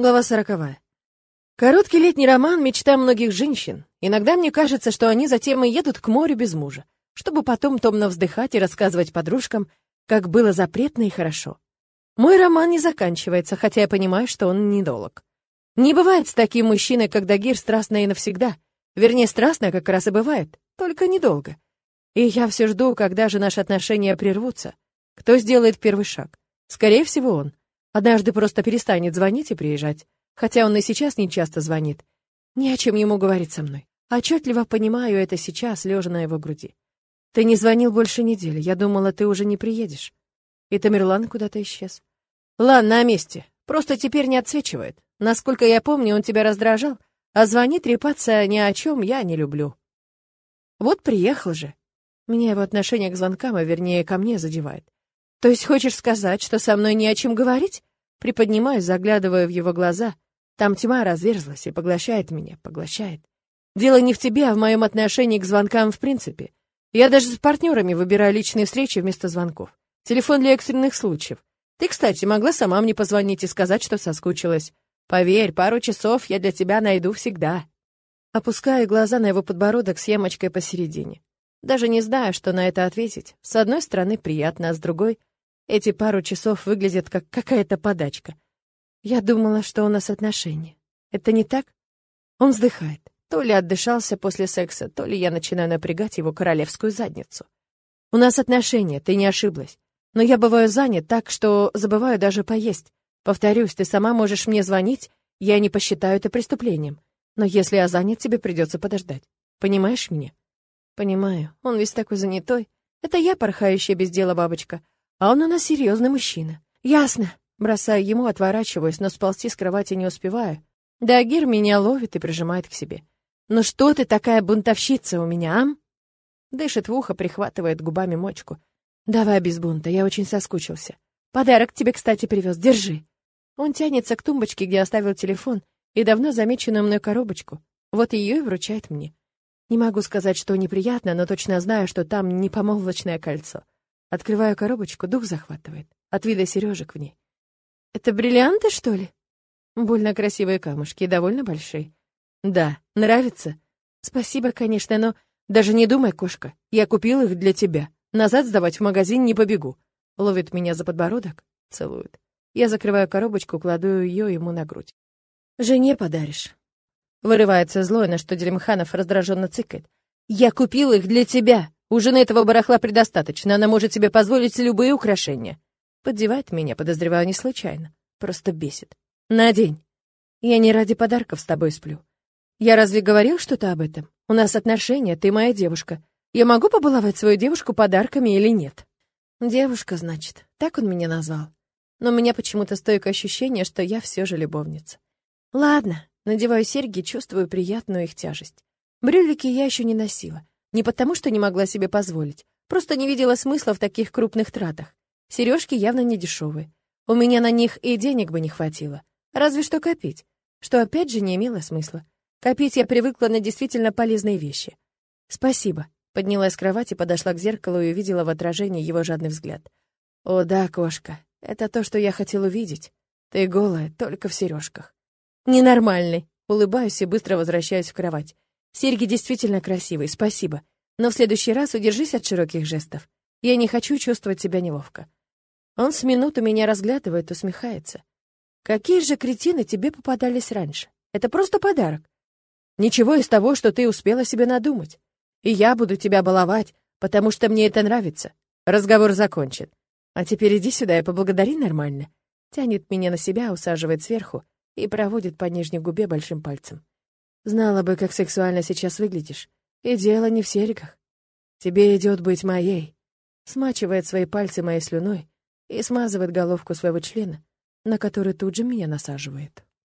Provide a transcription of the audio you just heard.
Глава сороковая. Короткий летний роман — мечта многих женщин. Иногда мне кажется, что они затем и едут к морю без мужа, чтобы потом томно вздыхать и рассказывать подружкам, как было запретно и хорошо. Мой роман не заканчивается, хотя я понимаю, что он недолг. Не бывает с таким мужчиной, как Дагир, страстно и навсегда. Вернее, страстно как раз и бывает, только недолго. И я все жду, когда же наши отношения прервутся. Кто сделает первый шаг? Скорее всего, он. Однажды просто перестанет звонить и приезжать, хотя он и сейчас не часто звонит. Ни о чем ему говорить со мной. Отчетливо понимаю это сейчас, лежа на его груди. Ты не звонил больше недели, я думала, ты уже не приедешь. И Тамерлан куда-то исчез. Лан на месте, просто теперь не отсвечивает. Насколько я помню, он тебя раздражал, а звонить, трепаться ни о чем я не люблю. Вот приехал же. Меня его отношение к звонкам, а вернее ко мне, задевает. То есть хочешь сказать, что со мной не о чем говорить? Приподнимаюсь, заглядывая в его глаза. Там тьма разверзлась и поглощает меня, поглощает. Дело не в тебе, а в моем отношении к звонкам в принципе. Я даже с партнерами выбираю личные встречи вместо звонков. Телефон для экстренных случаев. Ты, кстати, могла сама мне позвонить и сказать, что соскучилась. Поверь, пару часов я для тебя найду всегда. Опускаю глаза на его подбородок с ямочкой посередине. Даже не знаю, что на это ответить. С одной стороны, приятно, а с другой — эти пару часов выглядят как какая-то подачка. Я думала, что у нас отношения. Это не так? Он вздыхает. То ли отдышался после секса, то ли я начинаю напрягать его королевскую задницу. У нас отношения, ты не ошиблась. Но я бываю занят так, что забываю даже поесть. Повторюсь, ты сама можешь мне звонить, я не посчитаю это преступлением. Но если я занят, тебе придется подождать. Понимаешь меня? Понимаю. Он весь такой занятой. Это я порхающая без дела бабочка. А он у нас серьезный мужчина. Ясно. Бросаю ему, отворачиваясь, но сползти с кровати не успеваю. Дагир меня ловит и прижимает к себе. «Ну что ты такая бунтовщица у меня, ам?» Дышит в ухо, прихватывает губами мочку. «Давай без бунта, я очень соскучился. Подарок тебе, кстати, привез, держи». Он тянется к тумбочке, где оставил телефон, и давно замеченную мной коробочку. Вот ее и вручает мне. Не могу сказать, что неприятно, но точно знаю, что там не помолвочное кольцо. Открываю коробочку, дух захватывает. От вида сережек в ней. Это бриллианты, что ли? Больно красивые камушки и довольно большие. Да, нравится? Спасибо, конечно, но даже не думай, кошка. Я купил их для тебя. Назад сдавать в магазин не побегу. Ловит меня за подбородок, целует. Я закрываю коробочку, кладу ее ему на грудь. Жене подаришь. Вырывается злой, на что Делимханов раздраженно цыкает. Я купил их для тебя. У жены этого барахла предостаточно, она может себе позволить любые украшения. Поддевает меня, подозреваю, не случайно. Просто бесит. Надень. Я не ради подарков с тобой сплю. Я разве говорил что-то об этом? У нас отношения, ты моя девушка. Я могу побаловать свою девушку подарками или нет? Девушка, значит. Так он меня назвал. Но у меня почему-то стойкое ощущение, что я все же любовница. Ладно, надеваю серьги, чувствую приятную их тяжесть. Брюлики я еще не носила. Не потому, что не могла себе позволить, просто не видела смысла в таких крупных тратах. Сережки явно не дешевые. У меня на них и денег бы не хватило. Разве что копить, что опять же не имело смысла. Копить я привыкла на действительно полезные вещи. Спасибо. Поднялась с кровати, подошла к зеркалу и увидела в отражении его жадный взгляд. О да, кошка, это то, что я хотел увидеть. Ты голая, только в сережках. Ненормальный. Улыбаюсь и быстро возвращаюсь в кровать. Серьги действительно красивые, спасибо. Но в следующий раз удержись от широких жестов. Я не хочу чувствовать себя неловко. Он с минуту меня разглядывает, усмехается. Какие же кретины тебе попадались раньше? Это просто подарок. Ничего из того, что ты успела себе надумать. И я буду тебя баловать, потому что мне это нравится. Разговор закончен. А теперь иди сюда и поблагодари нормально. Тянет меня на себя, усаживает сверху и проводит по нижней губе большим пальцем. Знала бы, как сексуально сейчас выглядишь. И дело не в серьгах. Тебе идет быть моей. Смачивает свои пальцы моей слюной и смазывает головку своего члена, на который тут же меня насаживает.